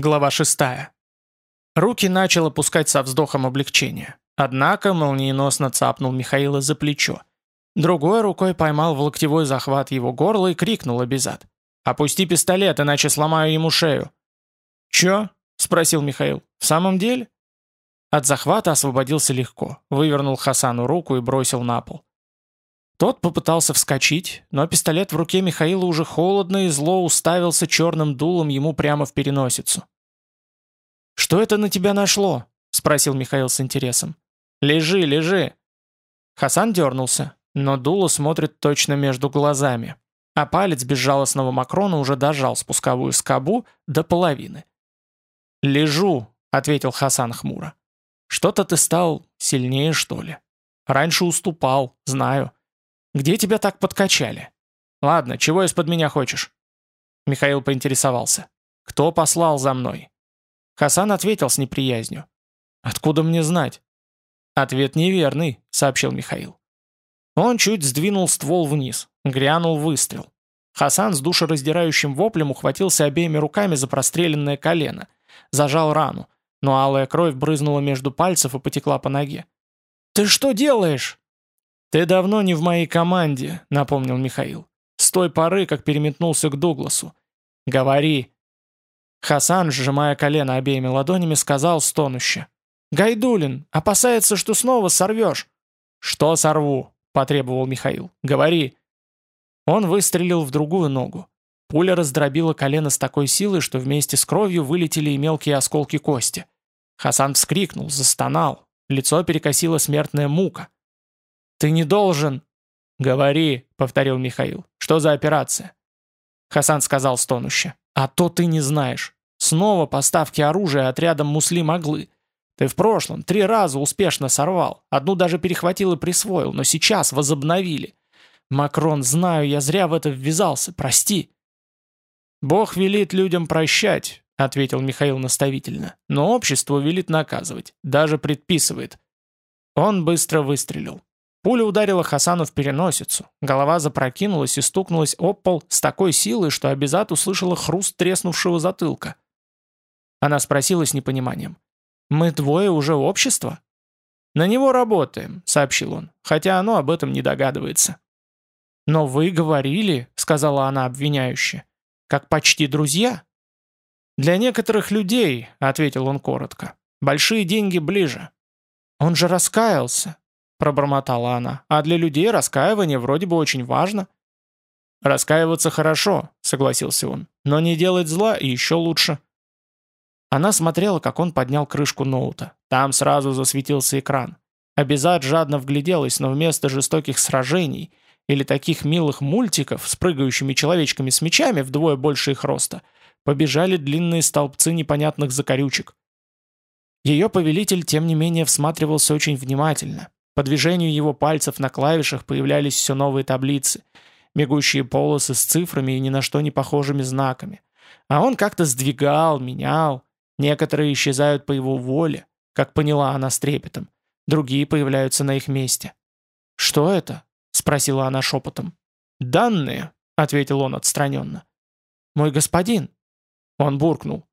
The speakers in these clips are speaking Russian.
Глава 6. Руки начал опускать со вздохом облегчения. Однако молниеносно цапнул Михаила за плечо. Другой рукой поймал в локтевой захват его горла и крикнул обезад. «Опусти пистолет, иначе сломаю ему шею». «Чё?» — спросил Михаил. «В самом деле?» От захвата освободился легко, вывернул Хасану руку и бросил на пол. Тот попытался вскочить, но пистолет в руке Михаила уже холодно и зло уставился черным дулом ему прямо в переносицу. «Что это на тебя нашло?» — спросил Михаил с интересом. «Лежи, лежи!» Хасан дернулся, но дуло смотрит точно между глазами, а палец безжалостного Макрона уже дожал спусковую скобу до половины. «Лежу», — ответил Хасан хмуро. «Что-то ты стал сильнее, что ли? Раньше уступал, знаю. Где тебя так подкачали? Ладно, чего из-под меня хочешь?» Михаил поинтересовался. «Кто послал за мной?» Хасан ответил с неприязнью. «Откуда мне знать?» «Ответ неверный», — сообщил Михаил. Он чуть сдвинул ствол вниз. Грянул выстрел. Хасан с душераздирающим воплем ухватился обеими руками за простреленное колено. Зажал рану, но алая кровь брызнула между пальцев и потекла по ноге. «Ты что делаешь?» «Ты давно не в моей команде», — напомнил Михаил. «С той поры, как переметнулся к Дугласу. Говори». Хасан, сжимая колено обеими ладонями, сказал стонуще. «Гайдулин, опасается, что снова сорвешь». «Что сорву?» — потребовал Михаил. «Говори». Он выстрелил в другую ногу. Пуля раздробила колено с такой силой, что вместе с кровью вылетели и мелкие осколки кости. Хасан вскрикнул, застонал. Лицо перекосила смертная мука. «Ты не должен...» «Говори», — повторил Михаил. «Что за операция?» Хасан сказал стонуще. «А то ты не знаешь. Снова поставки оружия отрядом Муслим-Аглы. Ты в прошлом три раза успешно сорвал. Одну даже перехватил и присвоил, но сейчас возобновили. Макрон, знаю, я зря в это ввязался. Прости». «Бог велит людям прощать», — ответил Михаил наставительно. «Но общество велит наказывать. Даже предписывает». Он быстро выстрелил. Пуля ударила Хасану в переносицу. Голова запрокинулась и стукнулась об пол с такой силой, что Абизат услышала хруст треснувшего затылка. Она спросила с непониманием. «Мы двое уже общество?» «На него работаем», — сообщил он, хотя оно об этом не догадывается. «Но вы говорили», — сказала она обвиняюще, — «как почти друзья». «Для некоторых людей», — ответил он коротко, — «большие деньги ближе». «Он же раскаялся», пробормотала она. «А для людей раскаивание вроде бы очень важно». «Раскаиваться хорошо», — согласился он. «Но не делать зла еще лучше». Она смотрела, как он поднял крышку ноута. Там сразу засветился экран. Абизад жадно вгляделась, но вместо жестоких сражений или таких милых мультиков с прыгающими человечками с мечами вдвое больше их роста, побежали длинные столбцы непонятных закорючек. Ее повелитель, тем не менее, всматривался очень внимательно. По движению его пальцев на клавишах появлялись все новые таблицы, мигущие полосы с цифрами и ни на что не похожими знаками. А он как-то сдвигал, менял. Некоторые исчезают по его воле, как поняла она с трепетом. Другие появляются на их месте. «Что это?» — спросила она шепотом. «Данные», — ответил он отстраненно. «Мой господин». Он буркнул.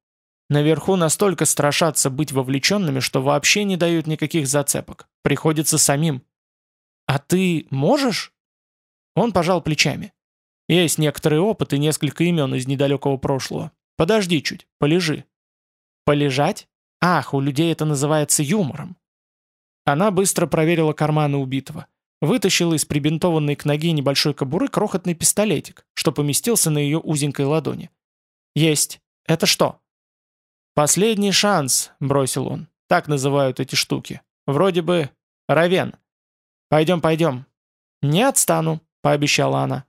Наверху настолько страшатся быть вовлеченными, что вообще не дают никаких зацепок. Приходится самим. «А ты можешь?» Он пожал плечами. «Есть некоторый опыт и несколько имен из недалекого прошлого. Подожди чуть, полежи». «Полежать? Ах, у людей это называется юмором». Она быстро проверила карманы убитого. Вытащила из прибинтованной к ноге небольшой кобуры крохотный пистолетик, что поместился на ее узенькой ладони. «Есть. Это что?» «Последний шанс», — бросил он. «Так называют эти штуки. Вроде бы Равен. Пойдем, пойдем». «Не отстану», — пообещала она.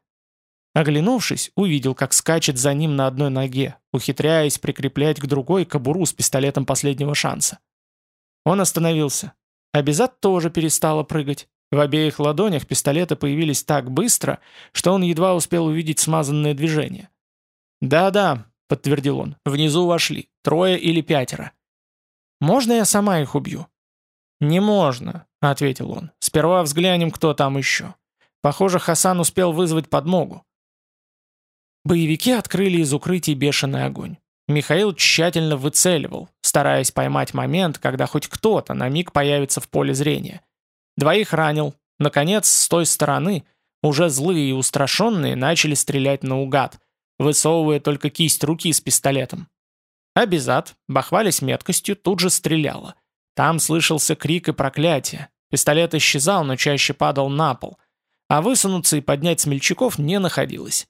Оглянувшись, увидел, как скачет за ним на одной ноге, ухитряясь прикреплять к другой кобуру с пистолетом последнего шанса. Он остановился. Абизат тоже перестала прыгать. В обеих ладонях пистолеты появились так быстро, что он едва успел увидеть смазанное движение. «Да-да», — подтвердил он, — «внизу вошли. Трое или пятеро. Можно я сама их убью?» «Не можно», — ответил он. «Сперва взглянем, кто там еще. Похоже, Хасан успел вызвать подмогу». Боевики открыли из укрытий бешеный огонь. Михаил тщательно выцеливал, стараясь поймать момент, когда хоть кто-то на миг появится в поле зрения. Двоих ранил. Наконец, с той стороны, уже злые и устрашенные, начали стрелять наугад, высовывая только кисть руки с пистолетом. Абизат, бахвались меткостью, тут же стреляла. Там слышался крик и проклятие. Пистолет исчезал, но чаще падал на пол. А высунуться и поднять смельчаков не находилось.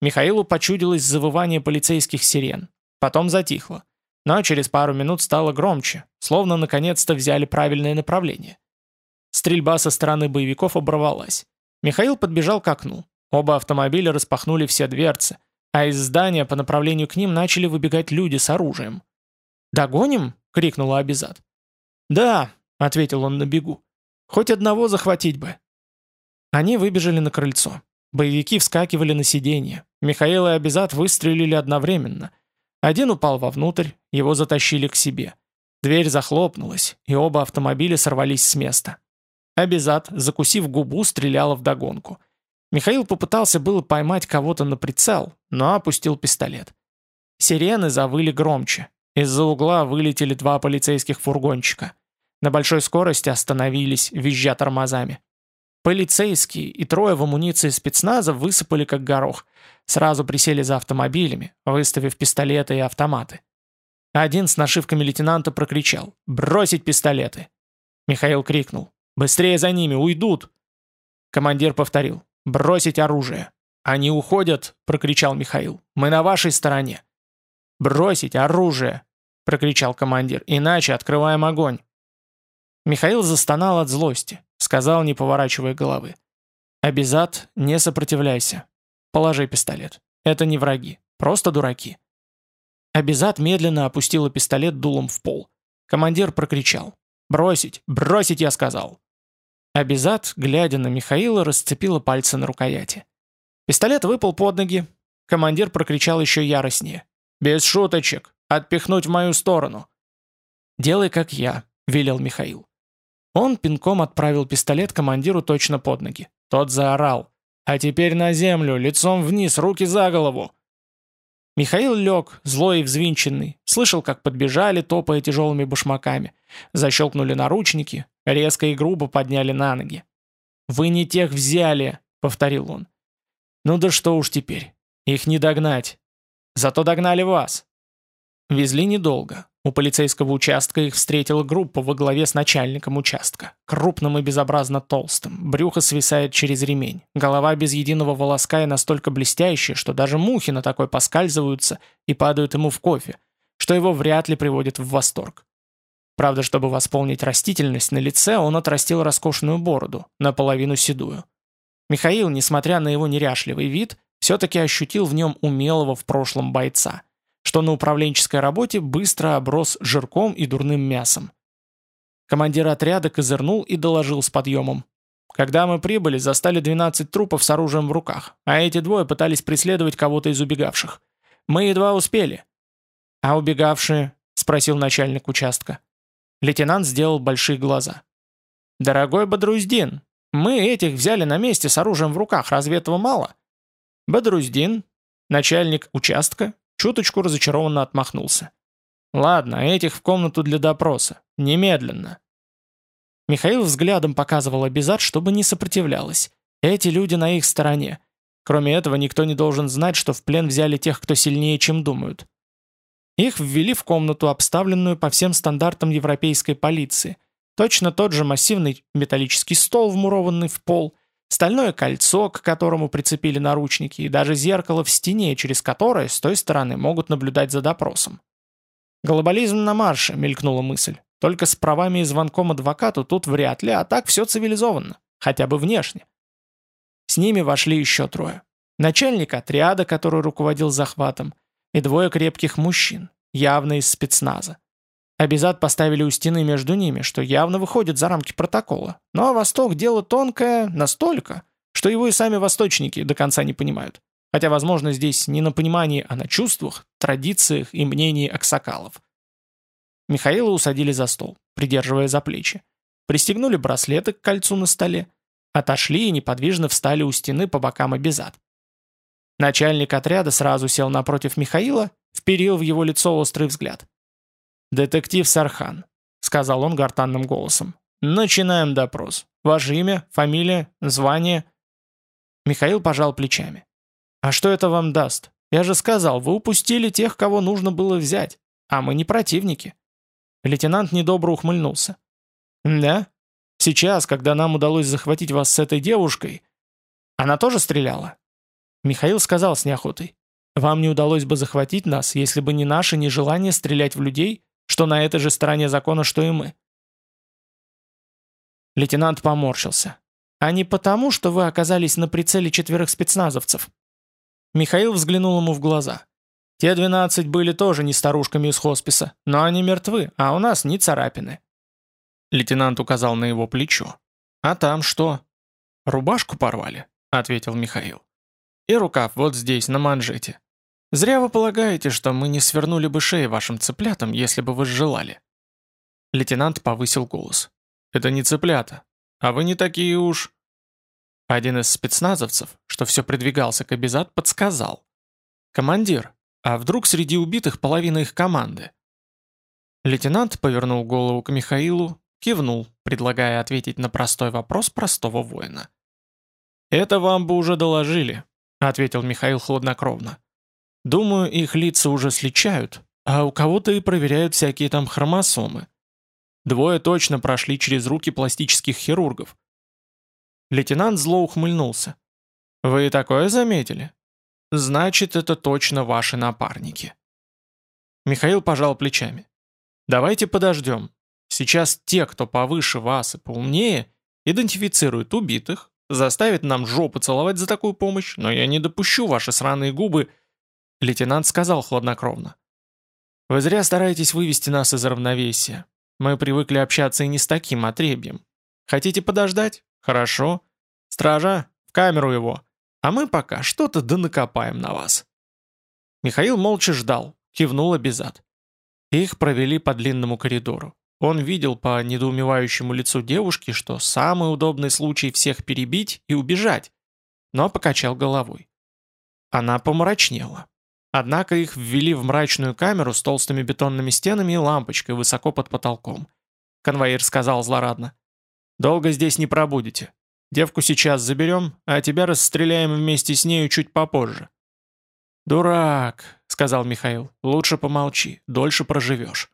Михаилу почудилось завывание полицейских сирен. Потом затихло. Но через пару минут стало громче, словно наконец-то взяли правильное направление. Стрельба со стороны боевиков оборвалась. Михаил подбежал к окну. Оба автомобиля распахнули все дверцы, а из здания по направлению к ним начали выбегать люди с оружием. «Догоним?» — крикнула Абизад. «Да», — ответил он на бегу. «Хоть одного захватить бы». Они выбежали на крыльцо. Боевики вскакивали на сиденье. Михаил и Абизад выстрелили одновременно. Один упал вовнутрь, его затащили к себе. Дверь захлопнулась, и оба автомобиля сорвались с места. Абизад, закусив губу, стреляла вдогонку. Михаил попытался было поймать кого-то на прицел, но опустил пистолет. Сирены завыли громче. Из-за угла вылетели два полицейских фургончика. На большой скорости остановились, визжа тормозами. Полицейские и трое в амуниции спецназа высыпали как горох. Сразу присели за автомобилями, выставив пистолеты и автоматы. Один с нашивками лейтенанта прокричал «Бросить пистолеты!». Михаил крикнул «Быстрее за ними, уйдут!» Командир повторил «Бросить оружие!» «Они уходят!» — прокричал Михаил. «Мы на вашей стороне!» «Бросить оружие!» — прокричал командир. «Иначе открываем огонь!» Михаил застонал от злости, сказал, не поворачивая головы. «Абизат, не сопротивляйся. Положи пистолет. Это не враги, просто дураки». Абизат медленно опустила пистолет дулом в пол. Командир прокричал. «Бросить! Бросить, я сказал!» Абизат, глядя на Михаила, расцепила пальцы на рукояти. Пистолет выпал под ноги. Командир прокричал еще яростнее. «Без шуточек! Отпихнуть в мою сторону!» «Делай, как я», — велел Михаил. Он пинком отправил пистолет командиру точно под ноги. Тот заорал. «А теперь на землю, лицом вниз, руки за голову!» Михаил лег, злой и взвинченный, слышал, как подбежали, топая тяжелыми башмаками. Защелкнули наручники, резко и грубо подняли на ноги. «Вы не тех взяли», — повторил он. «Ну да что уж теперь, их не догнать. Зато догнали вас». Везли недолго. У полицейского участка их встретила группа во главе с начальником участка. Крупным и безобразно толстым. Брюхо свисает через ремень. Голова без единого волоска и настолько блестящая, что даже мухи на такой поскальзываются и падают ему в кофе, что его вряд ли приводит в восторг. Правда, чтобы восполнить растительность на лице, он отрастил роскошную бороду, наполовину седую. Михаил, несмотря на его неряшливый вид, все-таки ощутил в нем умелого в прошлом бойца – что на управленческой работе быстро оброс жирком и дурным мясом. Командир отряда козырнул и доложил с подъемом. Когда мы прибыли, застали 12 трупов с оружием в руках, а эти двое пытались преследовать кого-то из убегавших. Мы едва успели. «А убегавшие?» — спросил начальник участка. Лейтенант сделал большие глаза. «Дорогой Бадруздин, мы этих взяли на месте с оружием в руках, разве этого мало?» Бадруздин, начальник участка, Чуточку разочарованно отмахнулся. «Ладно, этих в комнату для допроса. Немедленно». Михаил взглядом показывал Абизар, чтобы не сопротивлялась. Эти люди на их стороне. Кроме этого, никто не должен знать, что в плен взяли тех, кто сильнее, чем думают. Их ввели в комнату, обставленную по всем стандартам европейской полиции. Точно тот же массивный металлический стол, вмурованный в пол, стальное кольцо, к которому прицепили наручники, и даже зеркало в стене, через которое с той стороны могут наблюдать за допросом. «Глобализм на марше», — мелькнула мысль. «Только с правами и звонком адвокату тут вряд ли, а так все цивилизованно, хотя бы внешне». С ними вошли еще трое. Начальник отряда, который руководил захватом, и двое крепких мужчин, явно из спецназа. Абизад поставили у стены между ними, что явно выходит за рамки протокола. Но ну, а Восток – дело тонкое настолько, что его и сами восточники до конца не понимают. Хотя, возможно, здесь не на понимании, а на чувствах, традициях и мнении аксакалов. Михаила усадили за стол, придерживая за плечи. Пристегнули браслеты к кольцу на столе. Отошли и неподвижно встали у стены по бокам Абизад. Начальник отряда сразу сел напротив Михаила вперил в его лицо острый взгляд. «Детектив Сархан», — сказал он гортанным голосом. «Начинаем допрос. Ваше имя, фамилия, звание?» Михаил пожал плечами. «А что это вам даст? Я же сказал, вы упустили тех, кого нужно было взять, а мы не противники». Лейтенант недобро ухмыльнулся. «Да? Сейчас, когда нам удалось захватить вас с этой девушкой, она тоже стреляла?» Михаил сказал с неохотой. «Вам не удалось бы захватить нас, если бы не наше нежелание стрелять в людей, что на этой же стороне закона, что и мы». Лейтенант поморщился. «А не потому, что вы оказались на прицеле четверых спецназовцев?» Михаил взглянул ему в глаза. «Те двенадцать были тоже не старушками из хосписа, но они мертвы, а у нас ни царапины». Лейтенант указал на его плечо. «А там что?» «Рубашку порвали», — ответил Михаил. «И рукав вот здесь, на манжете. Зря вы полагаете, что мы не свернули бы шеи вашим цыплятам, если бы вы желали». Лейтенант повысил голос. «Это не цыплята. А вы не такие уж...» Один из спецназовцев, что все придвигался к Абизат, подсказал. «Командир, а вдруг среди убитых половина их команды?» Лейтенант повернул голову к Михаилу, Кивнул, предлагая ответить на простой вопрос простого воина. «Это вам бы уже доложили», — ответил Михаил хладнокровно. «Думаю, их лица уже сличают, а у кого-то и проверяют всякие там хромосомы. Двое точно прошли через руки пластических хирургов». Лейтенант зло ухмыльнулся. «Вы такое заметили? Значит, это точно ваши напарники». Михаил пожал плечами. «Давайте подождем. Сейчас те, кто повыше вас и поумнее, идентифицируют убитых, заставят нам жопу целовать за такую помощь, но я не допущу ваши сраные губы...» Лейтенант сказал хладнокровно. «Вы зря стараетесь вывести нас из равновесия. Мы привыкли общаться и не с таким отребьем. Хотите подождать? Хорошо. Стража, в камеру его. А мы пока что-то да накопаем на вас». Михаил молча ждал, кивнул обезад. Их провели по длинному коридору. Он видел по недоумевающему лицу девушки, что самый удобный случай всех перебить и убежать, но покачал головой. Она помрачнела. Однако их ввели в мрачную камеру с толстыми бетонными стенами и лампочкой высоко под потолком. Конвоир сказал злорадно. «Долго здесь не пробудете. Девку сейчас заберем, а тебя расстреляем вместе с нею чуть попозже». «Дурак», — сказал Михаил, — «лучше помолчи, дольше проживешь».